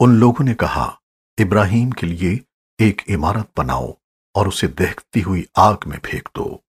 उन लोगों ने कहा, इब्राहिम के लिए एक इमारत बनाओ और उसे दहकती हुई आग में फेंक दो।